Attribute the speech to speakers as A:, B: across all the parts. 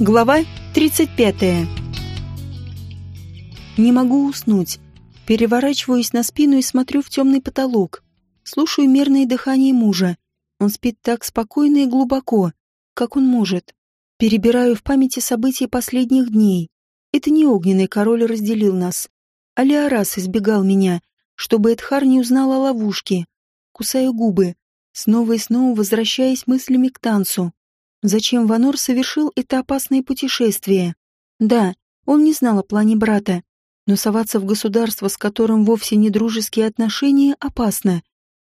A: Глава 35. Не могу уснуть. Переворачиваюсь на спину и смотрю в темный потолок. Слушаю мерное дыхание мужа. Он спит так спокойно и глубоко, как он может. Перебираю в памяти события последних дней. Это не огненный король разделил нас. А Леорас избегал меня, чтобы Эдхар не узнал о ловушке. Кусаю губы, снова и снова возвращаясь мыслями к танцу. Зачем Ванор совершил это опасное путешествие? Да, он не знал о плане брата, но соваться в государство, с которым вовсе не дружеские отношения, опасно.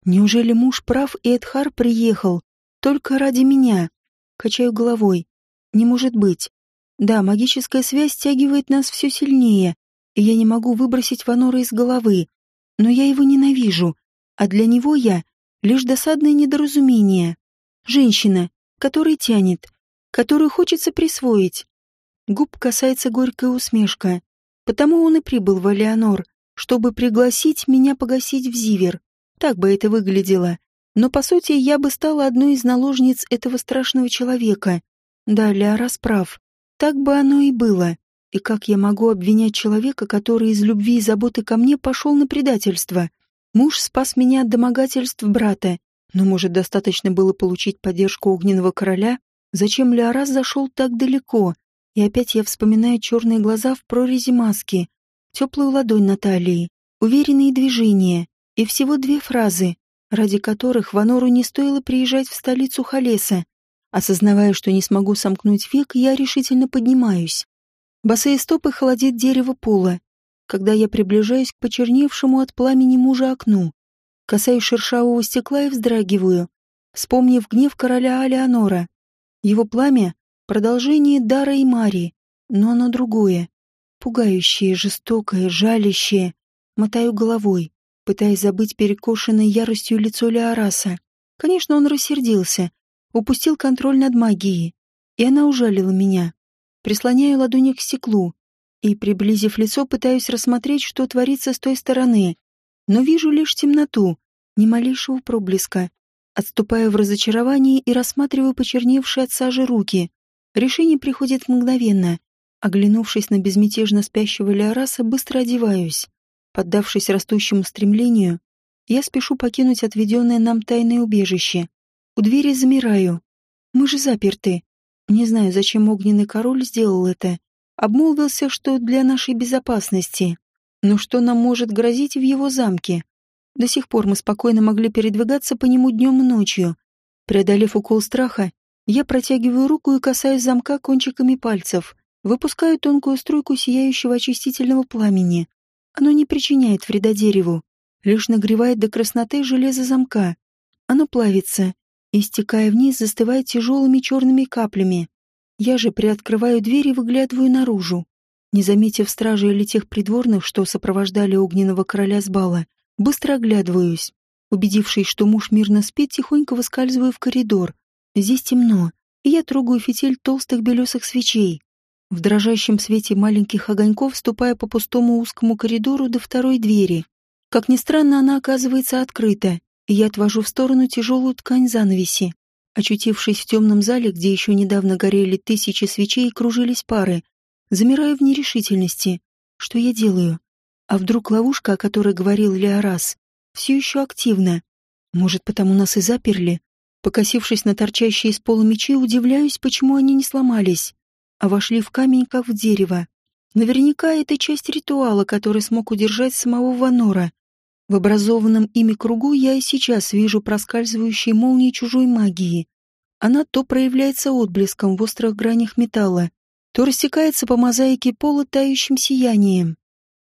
A: Неужели муж прав и Эдхар приехал только ради меня? Качаю головой. Не может быть. Да, магическая связь стягивает нас все сильнее, и я не могу выбросить Ванора из головы. Но я его ненавижу, а для него я — лишь досадное недоразумение. Женщина, который тянет, которую хочется присвоить. Губ касается горькая усмешка. Потому он и прибыл в Алеонор, чтобы пригласить меня погасить в Зивер. Так бы это выглядело. Но, по сути, я бы стала одной из наложниц этого страшного человека. Да, Леорас прав. Так бы оно и было. И как я могу обвинять человека, который из любви и заботы ко мне пошел на предательство? Муж спас меня от домогательств брата, но, может, достаточно было получить поддержку огненного короля? Зачем Леорас зашел так далеко? И опять я вспоминаю черные глаза в прорези маски, теплую ладонь Натальи, уверенные движения и всего две фразы, ради которых Ванору не стоило приезжать в столицу Халеса. Осознавая, что не смогу сомкнуть век, я решительно поднимаюсь. Босые стопы холодит дерево пола, когда я приближаюсь к почерневшему от пламени мужа окну. Касаюсь шершавого стекла и вздрагиваю, вспомнив гнев короля Алеонора. Его пламя — продолжение Дара и Мари, но оно другое. Пугающее, жестокое, жалящее. Мотаю головой, пытаясь забыть перекошенной яростью лицо Леораса. Конечно, он рассердился, упустил контроль над магией, и она ужалила меня. Прислоняю ладони к стеклу и, приблизив лицо, пытаюсь рассмотреть, что творится с той стороны но вижу лишь темноту, ни малейшего проблеска. Отступаю в разочаровании и рассматриваю почерневшие от сажи руки. Решение приходит мгновенно. Оглянувшись на безмятежно спящего Леораса, быстро одеваюсь. Поддавшись растущему стремлению, я спешу покинуть отведенное нам тайное убежище. У двери замираю. Мы же заперты. Не знаю, зачем огненный король сделал это. Обмолвился, что для нашей безопасности. Но что нам может грозить в его замке? До сих пор мы спокойно могли передвигаться по нему днем и ночью. Преодолев укол страха, я протягиваю руку и касаюсь замка кончиками пальцев, выпускаю тонкую струйку сияющего очистительного пламени. Оно не причиняет вреда дереву, лишь нагревает до красноты железо замка. Оно плавится и, стекая вниз, застывает тяжелыми черными каплями. Я же приоткрываю дверь и выглядываю наружу. Не заметив стражи или тех придворных, что сопровождали огненного короля с бала, быстро оглядываюсь. Убедившись, что муж мирно спит, тихонько выскальзываю в коридор. Здесь темно, и я трогаю фитиль толстых белесых свечей. В дрожащем свете маленьких огоньков ступая по пустому узкому коридору до второй двери. Как ни странно, она оказывается открыта, и я отвожу в сторону тяжелую ткань занавеси. Очутившись в темном зале, где еще недавно горели тысячи свечей и кружились пары, Замираю в нерешительности. Что я делаю? А вдруг ловушка, о которой говорил Леорас, все еще активна? Может, потому нас и заперли? Покосившись на торчащие из пола мечи, удивляюсь, почему они не сломались, а вошли в камень, как в дерево. Наверняка это часть ритуала, который смог удержать самого Ванора. В образованном ими кругу я и сейчас вижу проскальзывающие молнии чужой магии. Она то проявляется отблеском в острых гранях металла, то растекается по мозаике пола тающим сиянием.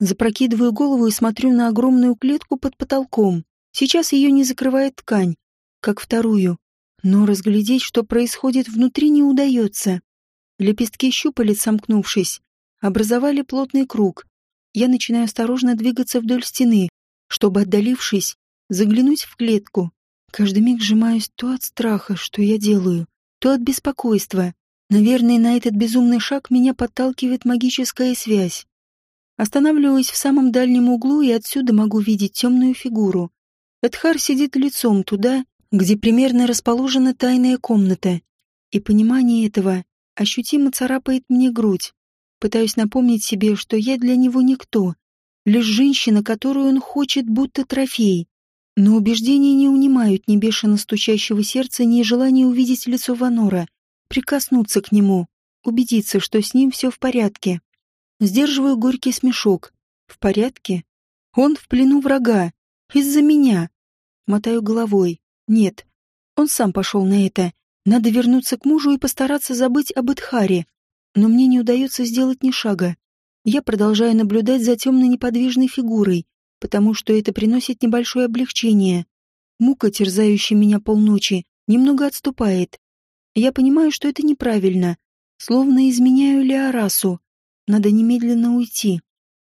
A: Запрокидываю голову и смотрю на огромную клетку под потолком. Сейчас ее не закрывает ткань, как вторую. Но разглядеть, что происходит внутри, не удается. Лепестки щупалец, сомкнувшись, образовали плотный круг. Я начинаю осторожно двигаться вдоль стены, чтобы, отдалившись, заглянуть в клетку. Каждый миг сжимаюсь то от страха, что я делаю, то от беспокойства. Наверное, на этот безумный шаг меня подталкивает магическая связь. Останавливаюсь в самом дальнем углу и отсюда могу видеть темную фигуру. Эдхар сидит лицом туда, где примерно расположена тайная комната. И понимание этого ощутимо царапает мне грудь. Пытаюсь напомнить себе, что я для него никто, лишь женщина, которую он хочет, будто трофей. Но убеждения не унимают ни бешено стучащего сердца, ни желания увидеть лицо Ванора, прикоснуться к нему, убедиться, что с ним все в порядке. Сдерживаю горький смешок. В порядке? Он в плену врага. Из-за меня. Мотаю головой. Нет. Он сам пошел на это. Надо вернуться к мужу и постараться забыть об Эдхаре. Но мне не удается сделать ни шага. Я продолжаю наблюдать за темной неподвижной фигурой, потому что это приносит небольшое облегчение. Мука, терзающая меня полночи, немного отступает. Я понимаю, что это неправильно. Словно изменяю Леорасу. Надо немедленно уйти.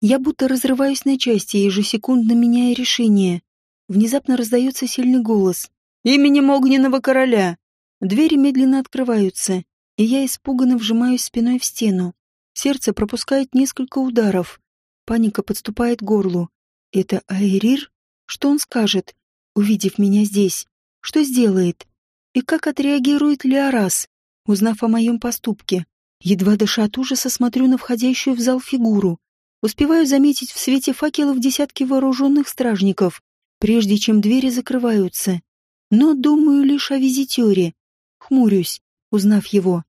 A: Я будто разрываюсь на части, ежесекундно меняя решение. Внезапно раздается сильный голос. «Именем огненного короля!» Двери медленно открываются, и я испуганно вжимаюсь спиной в стену. Сердце пропускает несколько ударов. Паника подступает к горлу. Это Айрир? Что он скажет, увидев меня здесь? Что сделает? И как отреагирует Леорас, узнав о моем поступке? Едва дыша от ужаса, смотрю на входящую в зал фигуру. Успеваю заметить в свете факелов десятки вооруженных стражников, прежде чем двери закрываются. Но думаю лишь о визитере. Хмурюсь, узнав его.